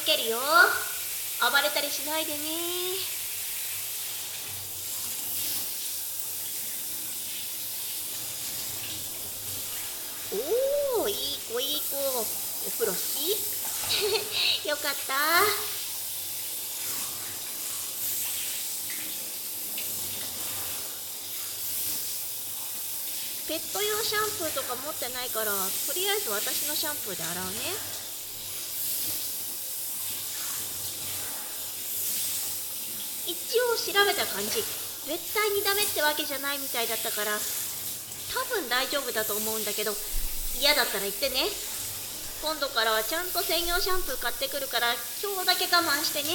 かけるよ。暴れたりしないでね。おおいい子いい子。お風呂好き？よかった。ペット用シャンプーとか持ってないからとりあえず私のシャンプーで洗うね。一応調べた感じ。絶対にダメってわけじゃないみたいだったから多分大丈夫だと思うんだけど嫌だったら言ってね。今度からはちゃんと専用シャンプー買ってくるから今日だけ我慢してね。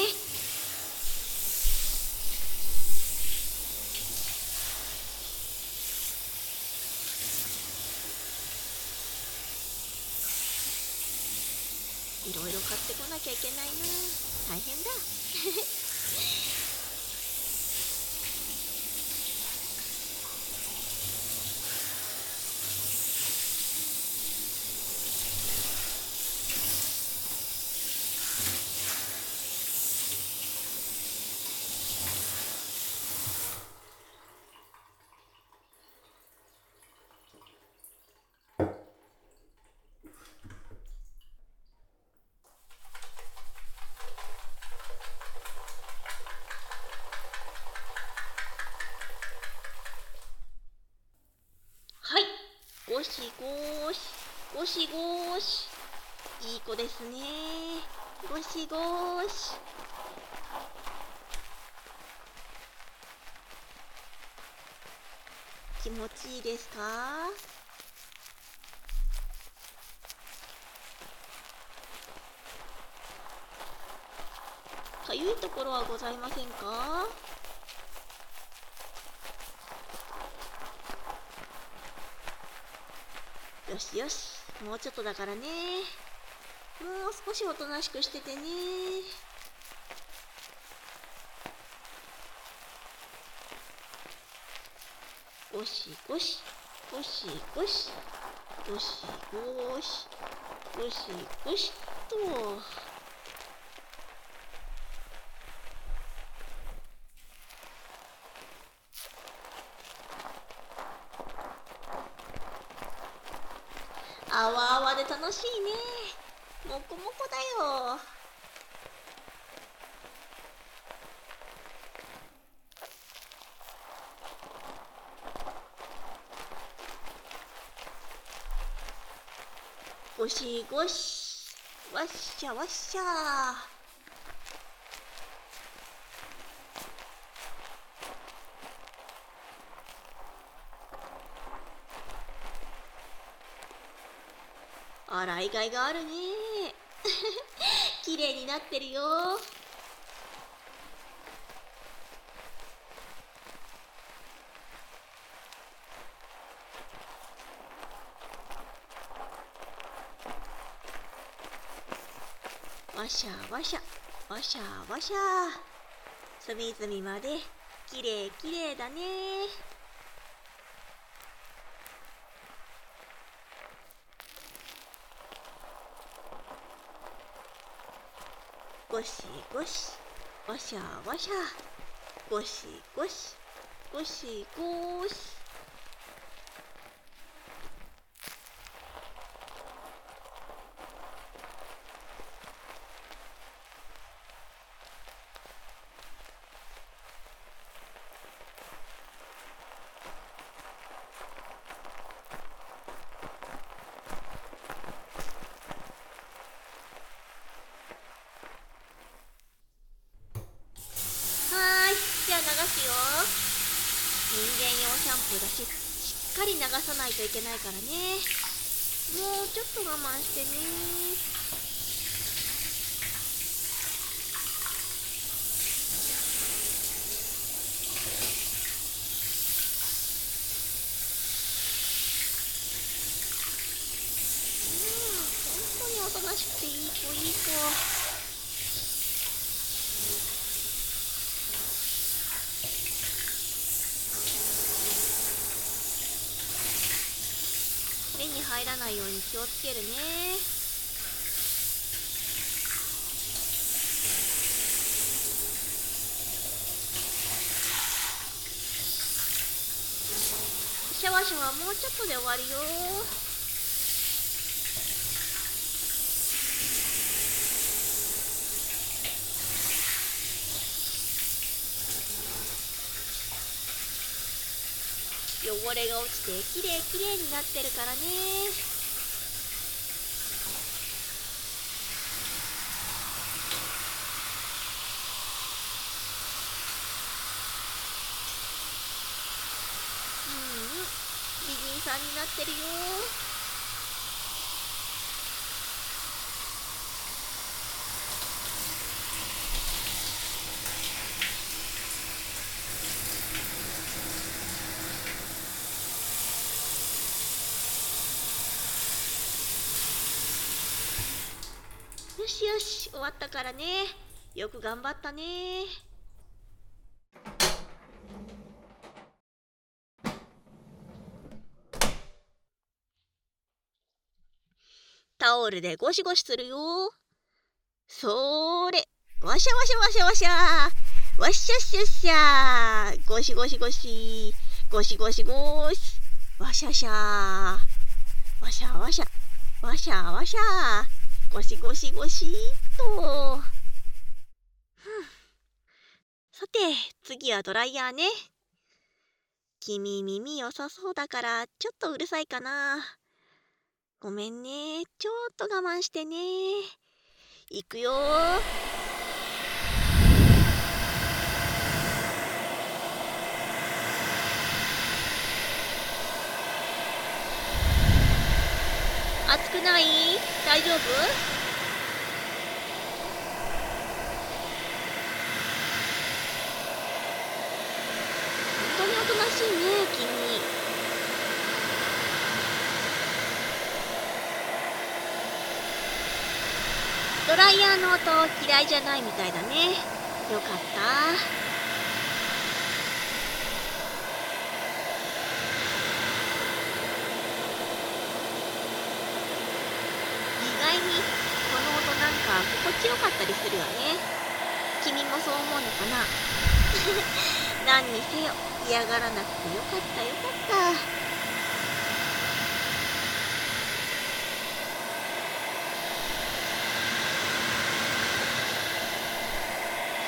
いろいろ買ってこなきゃいけないな。大変だ。ゴシゴシゴシゴシいい子ですねゴシゴシ気持ちいいですかかゆいところはございませんかよしよしもうちょっとだからねもう少しおとなしくしててねゴシゴシゴシゴシゴシゴシゴシゴシと。川で楽しいね。もこもこだよ。ゴシゴシ。わっしゃわっしゃ。洗いがいがあるね。綺麗になってるよ。わしゃわしゃわしゃわしゃ。隅々まできれいきれいだね。ゴシゴシゴシャゴシャゴシゴシゴシゴシすよ人間用シャンプーだししっかり流さないといけないからね。もうちょっと我慢してね。目に入らないように気をつけるね。シャワシャワもうちょっとで終わるよ。汚れが落ちてきれいきれいになってるからね。うんうん美人さんになってるよ。よしよし終わったからねよく頑張ったねタオルでゴシゴシするよ。そーれ。わしゃわしゃわしゃわしゃ。わっしゃっしゃっしゃ。ゴシゴシゴシ。ゴシゴシゴシ。わしゃしゃ。わしゃわしゃ。わしゃわしゃ。ゴシゴシゴシっと。さて、次はドライヤーね。君耳良さそうだからちょっとうるさいかな。ごめんね。ちょっと我慢してね。いくよくない？大丈夫？本当におとなしいね君。ドライヤーの音嫌いじゃないみたいだね。よかった意外にこの音なんか心地よかったりするよね。君もそう思うのかな？何にせよ嫌がらなくてよかったよかった。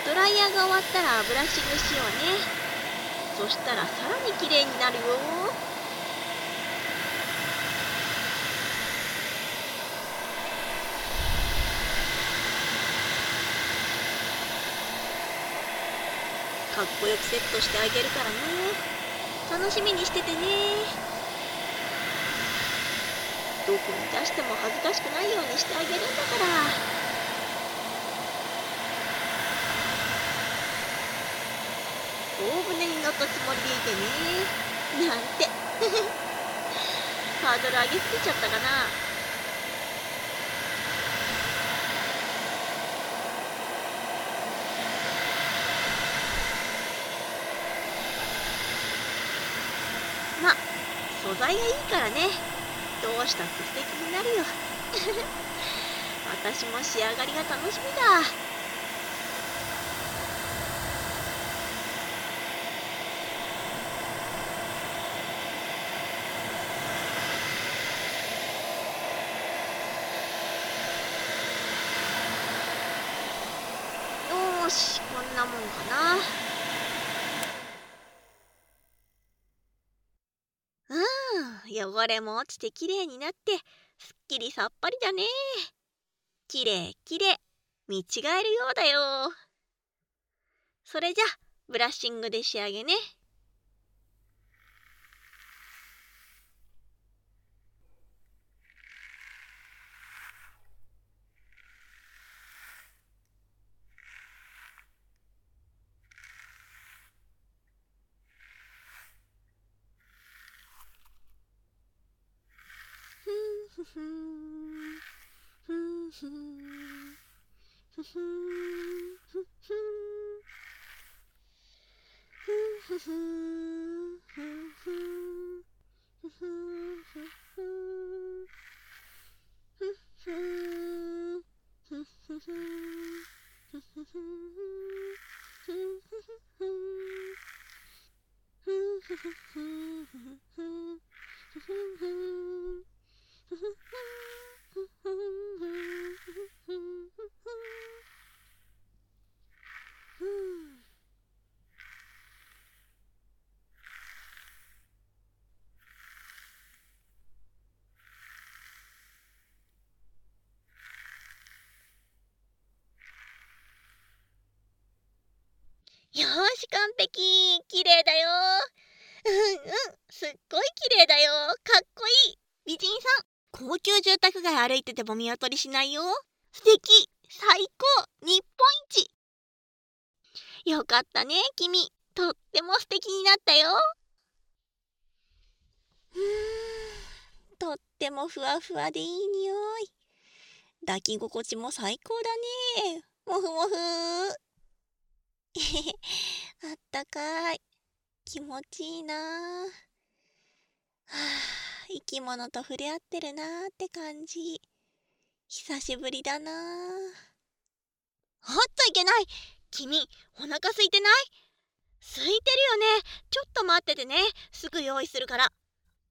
ドライヤーが終わったらブラッシングしようね。そしたらさらに綺麗になるよ。かっこよくセットしてあげるからね。楽しみにしててね。どこに出しても恥ずかしくないようにしてあげるんだから。大船に乗ったつもりでいてね。なんて。ハードル上げすぎちゃったかなま素材がいいからね。どうしたって素敵になるよ。私も仕上がりが楽しみだ。よしこんなもんかなうん汚れも落ちてきれいになってすっきりさっぱりだね。きれいきれい見違えるようだよ。それじゃブラッシングで仕上げね。Mm-hmm. し完璧。綺麗だよ。うんうん。すっごい綺麗だよ。かっこいい。美人さん。高級住宅街歩いてても見劣りしないよ。素敵。最高。日本一。よかったね君。とっても素敵になったよ。うーん。とってもふわふわでいい匂い。抱き心地も最高だね。もふもふ。あったかい。気持ちいいな。はあ生き物と触れ合ってるなーって感じ。久しぶりだなほっといけない。君お腹空いてない？空いてるよね。ちょっと待っててね。すぐ用意するから。